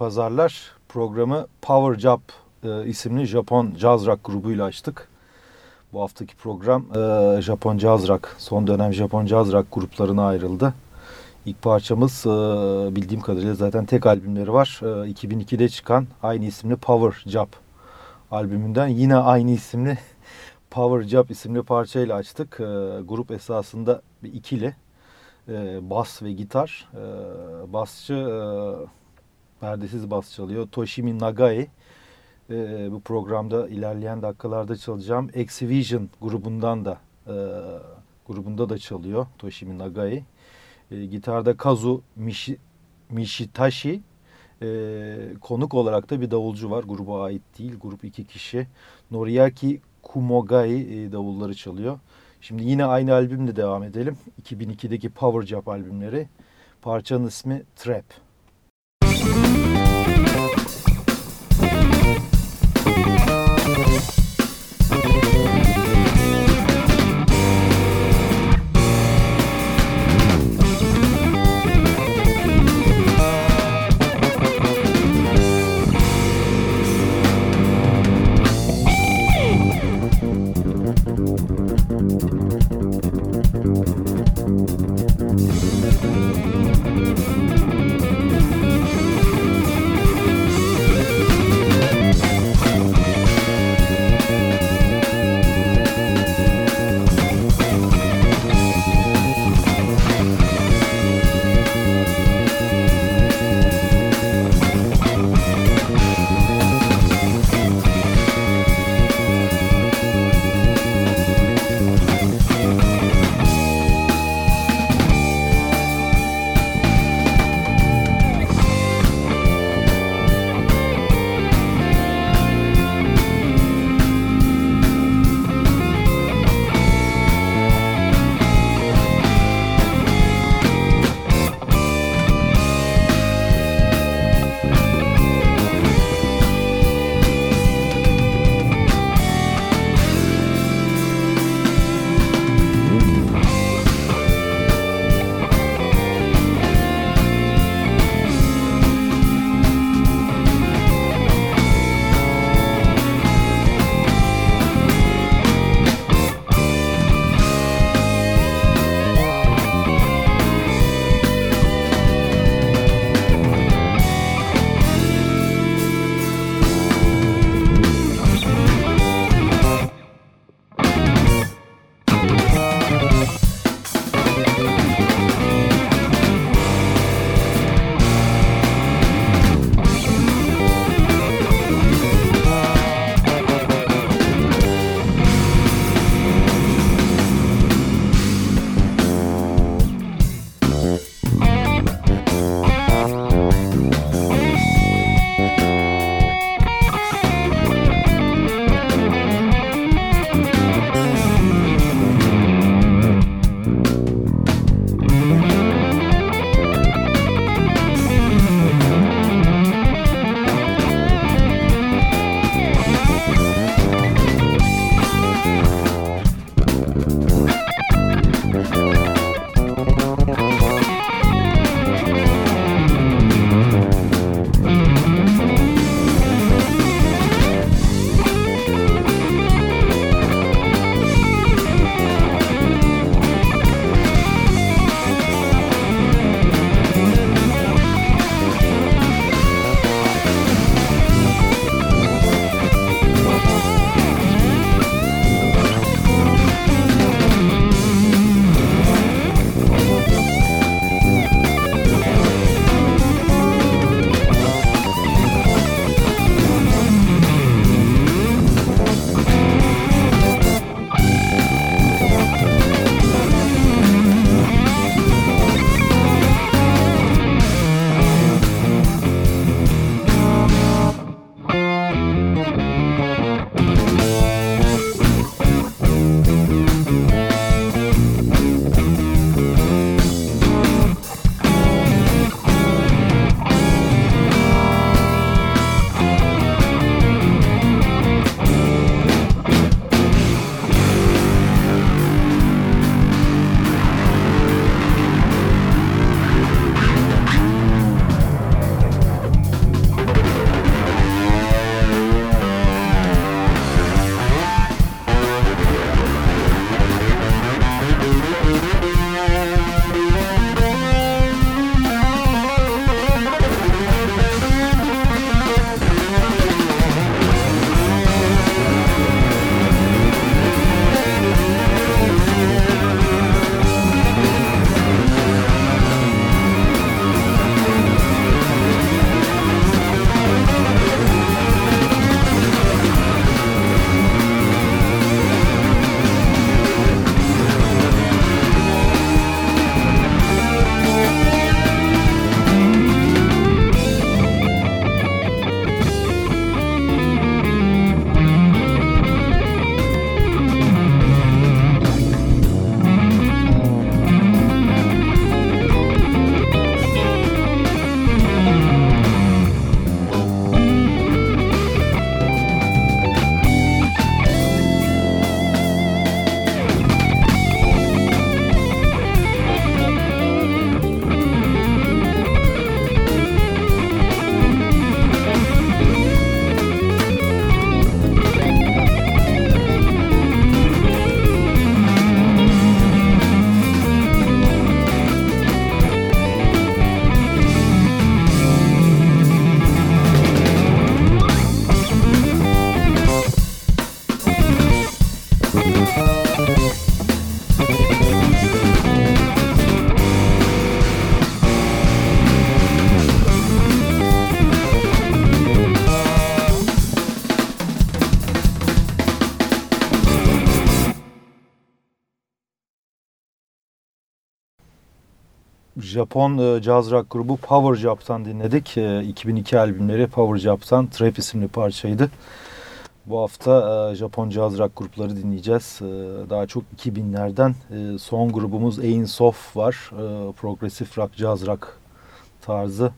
pazarlar. Programı Power Job e, isimli Japon jazz rock grubuyla açtık. Bu haftaki program e, Japon jazz rock, son dönem Japon jazz rock gruplarına ayrıldı. İlk parçamız e, bildiğim kadarıyla zaten tek albümleri var. E, 2002'de çıkan aynı isimli Power Job albümünden yine aynı isimli Power Job isimli parçayla açtık. E, grup esasında bir ikili. E, bas ve gitar. E, basçı e, perdesiz bas çalıyor. Toshimi Nagai. E, bu programda ilerleyen dakikalarda çalacağım. Exhibition grubundan da e, grubunda da çalıyor Toshimi Nagai. E, gitarda Kazu Mishi, Mishitashi e, konuk olarak da bir davulcu var. Gruba ait değil. Grup iki kişi. Noriaki Kumogai e, davulları çalıyor. Şimdi yine aynı albümle devam edelim. 2002'deki Power Job albümleri. Parçanın ismi Trap. Japon e, jazz rock grubu Power Job'tan dinledik. E, 2002 albümleri Power Job'tan Trap isimli parçaydı. Bu hafta e, Japon jazz rock grupları dinleyeceğiz. E, daha çok 2000'lerden e, son grubumuz Ain Sof var. E, progresif rock, jazz rock tarzı.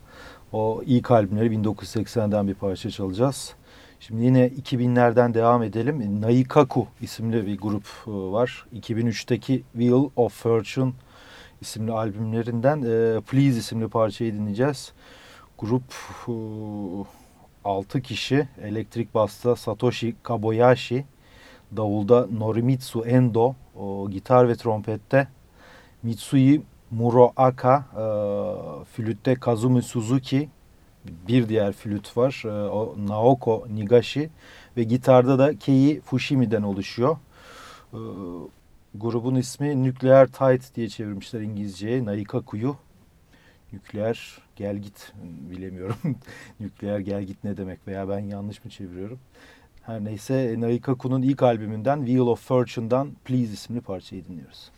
O ilk albümleri 1980'den bir parça çalacağız. Şimdi yine 2000'lerden devam edelim. Naikaku isimli bir grup e, var. 2003'teki Wheel of Fortune isimli albümlerinden e, Please isimli parçayı dinleyeceğiz. Grup e, 6 kişi elektrik basta Satoshi Kabayashi, davulda Norimitsu Endo, o, gitar ve trompette Mitsui Muroaka, e, flütte Kazumi Suzuki, bir diğer flüt var e, o Naoko Nigashi ve gitarda da Kei Fushimi'den oluşuyor. Grubun ismi Nükleer Tight diye çevirmişler İngilizceye. Naikaku'yu. Nükleer gel git bilemiyorum. Nükleer gel git ne demek veya ben yanlış mı çeviriyorum. Her neyse Naikaku'nun ilk albümünden Wheel of Fortune'dan Please isimli parçayı dinliyoruz.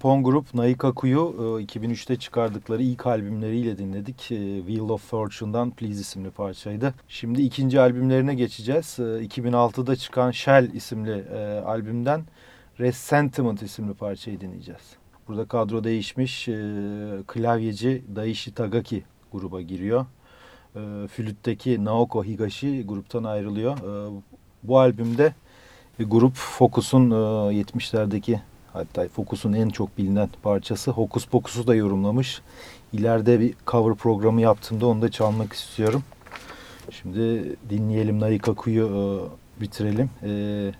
Japon grup Naikaku'yu 2003'te çıkardıkları ilk albümleriyle dinledik. E, Wheel of Fortune'dan Please isimli parçaydı. Şimdi ikinci albümlerine geçeceğiz. 2006'da e, çıkan Shell isimli e, albümden Resentiment isimli parçayı dinleyeceğiz. Burada kadro değişmiş. Klavyeci Daishi Tagaki gruba giriyor. Flütteki Naoko Higashi gruptan ayrılıyor. Bu albümde grup Focus'un 70'lerdeki Hatta Focus'un en çok bilinen parçası Hokus Pokus'u da yorumlamış. İleride bir cover programı yaptığımda onu da çalmak istiyorum. Şimdi dinleyelim Naikaku'yu e, bitirelim. E,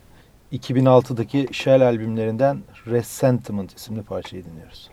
2006'daki Shell albümlerinden Resentment isimli parçayı dinliyoruz.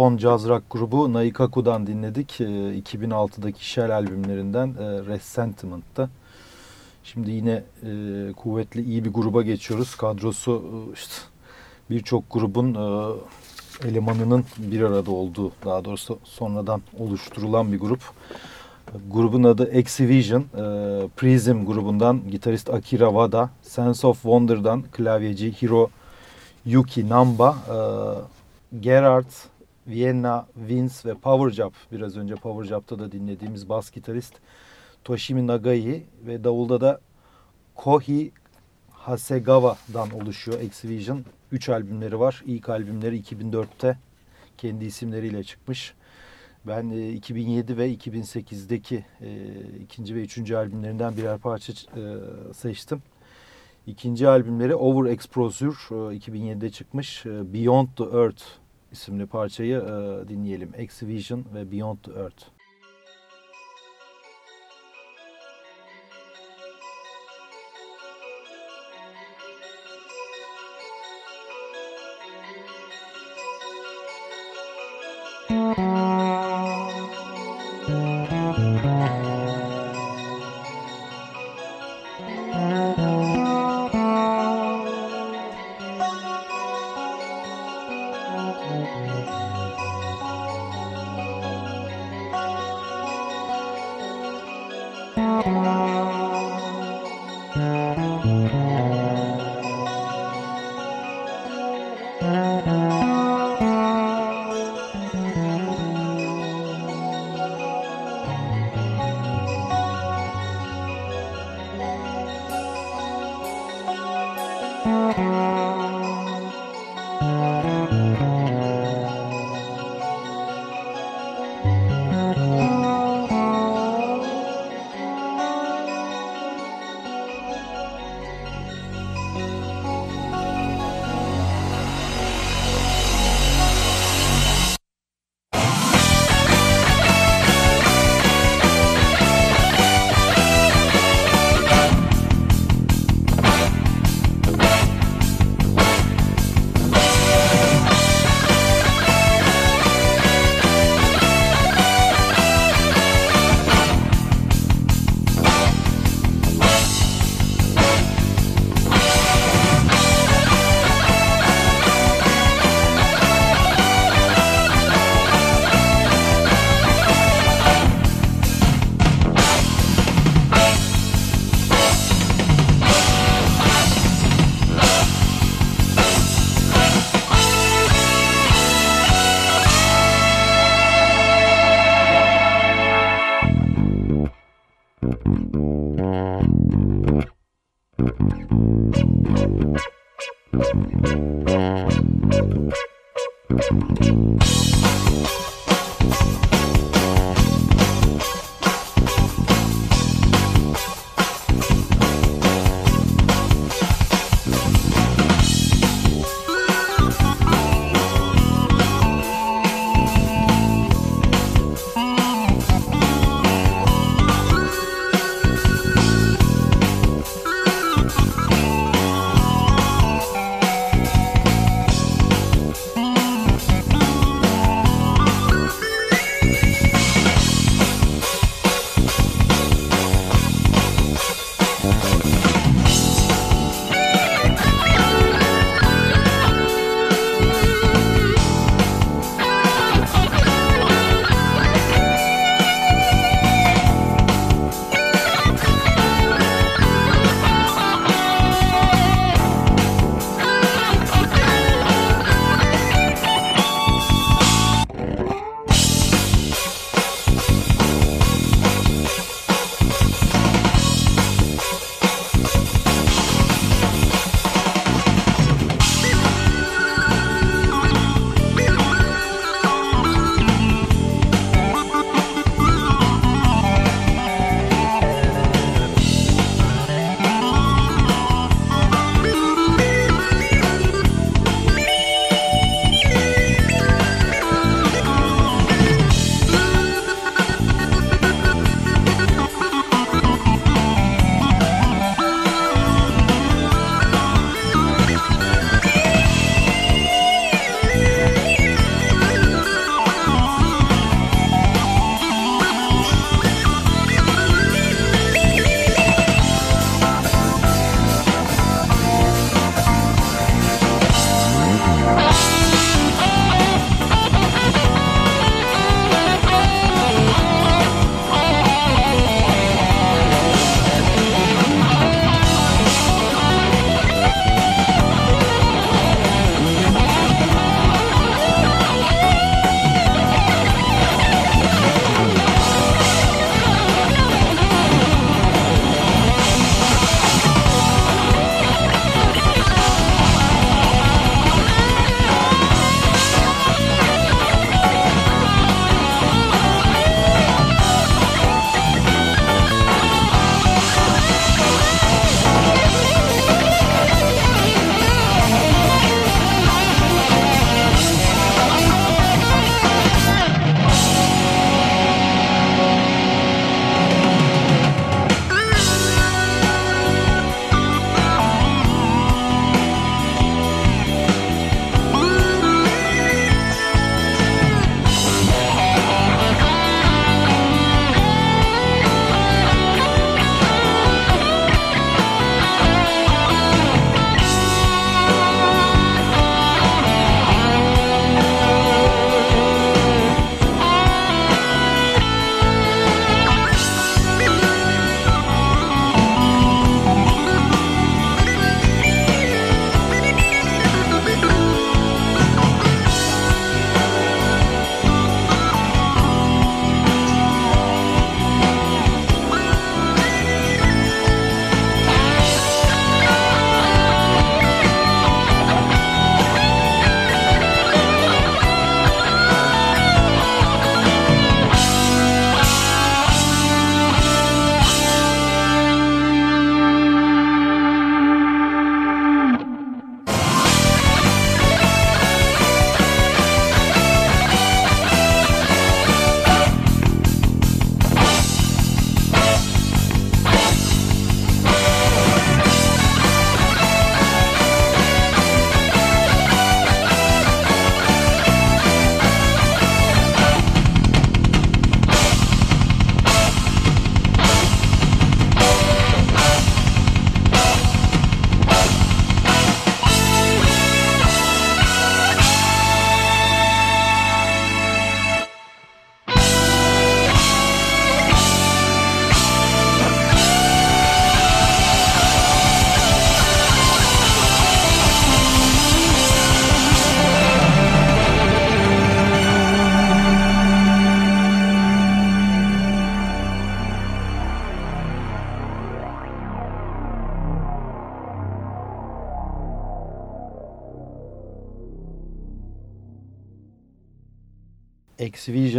Japon caz rock grubu Naikaku'dan dinledik. 2006'daki Shell albümlerinden Resentiment'ta. Şimdi yine e, kuvvetli iyi bir gruba geçiyoruz. Kadrosu işte birçok grubun e, elemanının bir arada olduğu, daha doğrusu sonradan oluşturulan bir grup. Grubun adı Exhibition. E, Prism grubundan gitarist Akira Wada, Sense of Wonder'dan klavyeci Hiro Yuki Namba, e, Gerard, Vienna, Vince ve Power Job. Biraz önce Power Job'ta da dinlediğimiz bas gitarist Toshimi Nagai ve davulda da Kohi Hasegawa'dan oluşuyor Exhibition. Üç albümleri var. İlk albümleri 2004'te kendi isimleriyle çıkmış. Ben e, 2007 ve 2008'deki e, ikinci ve üçüncü albümlerinden birer parça e, seçtim. İkinci albümleri Over Exposure e, 2007'de çıkmış. E, Beyond the Earth isimli parçayı e, dinleyelim. Exhibition ve Beyond Earth.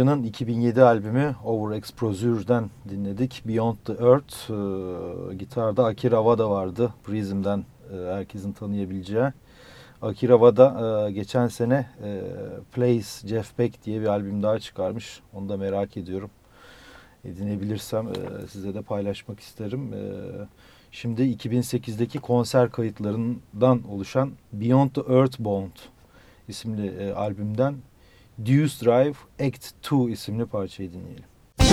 Exvision'ın 2007 albümü Overexposure'den dinledik. Beyond the Earth. E, gitarda Akira Wada vardı. Prism'den e, herkesin tanıyabileceği. Akira Wada e, geçen sene e, Place Jeff Beck diye bir albüm daha çıkarmış. Onu da merak ediyorum. Edinebilirsem e, size de paylaşmak isterim. E, şimdi 2008'deki konser kayıtlarından oluşan Beyond the Earthbound isimli e, albümden Deuce Drive Act 2 isimli parçayı dinleyelim. Müzik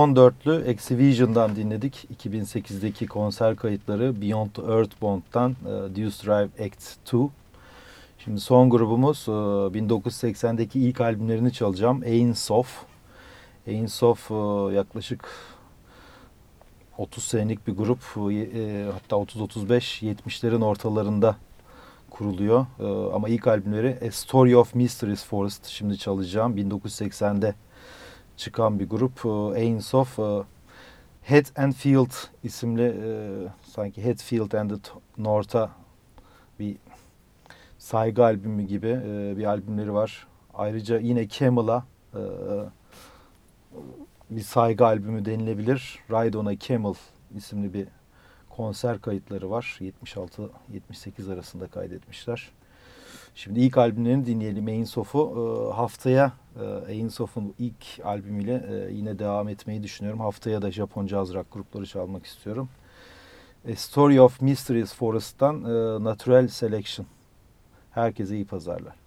14'lü Exhibition'dan dinledik. 2008'deki konser kayıtları Beyond Earth Bond'dan e, Deuce Drive Act 2. Şimdi son grubumuz e, 1980'deki ilk albümlerini çalacağım. Ain Sof. Ain Sof e, yaklaşık 30 senelik bir grup. E, e hatta 30-35 70'lerin ortalarında kuruluyor. E, ama ilk albümleri A Story of Mysteries Forest şimdi çalacağım. 1980'de çıkan bir grup. E, Ains of e, Head and Field isimli e, sanki Headfield and the North'a bir saygı albümü gibi bir albümleri var. Ayrıca yine Camel'a bir saygı albümü denilebilir. Ride on a Camel isimli bir konser kayıtları var. 76-78 arasında kaydetmişler. Şimdi ilk albümlerini dinleyelim. Ains Of'u e, haftaya e, Ains Of'un ilk albümüyle e, yine devam etmeyi düşünüyorum. Haftaya da Japon caz rock grupları çalmak istiyorum. A Story of Mysteries Forest'tan Natural Selection. Herkese iyi pazarlar.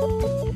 oh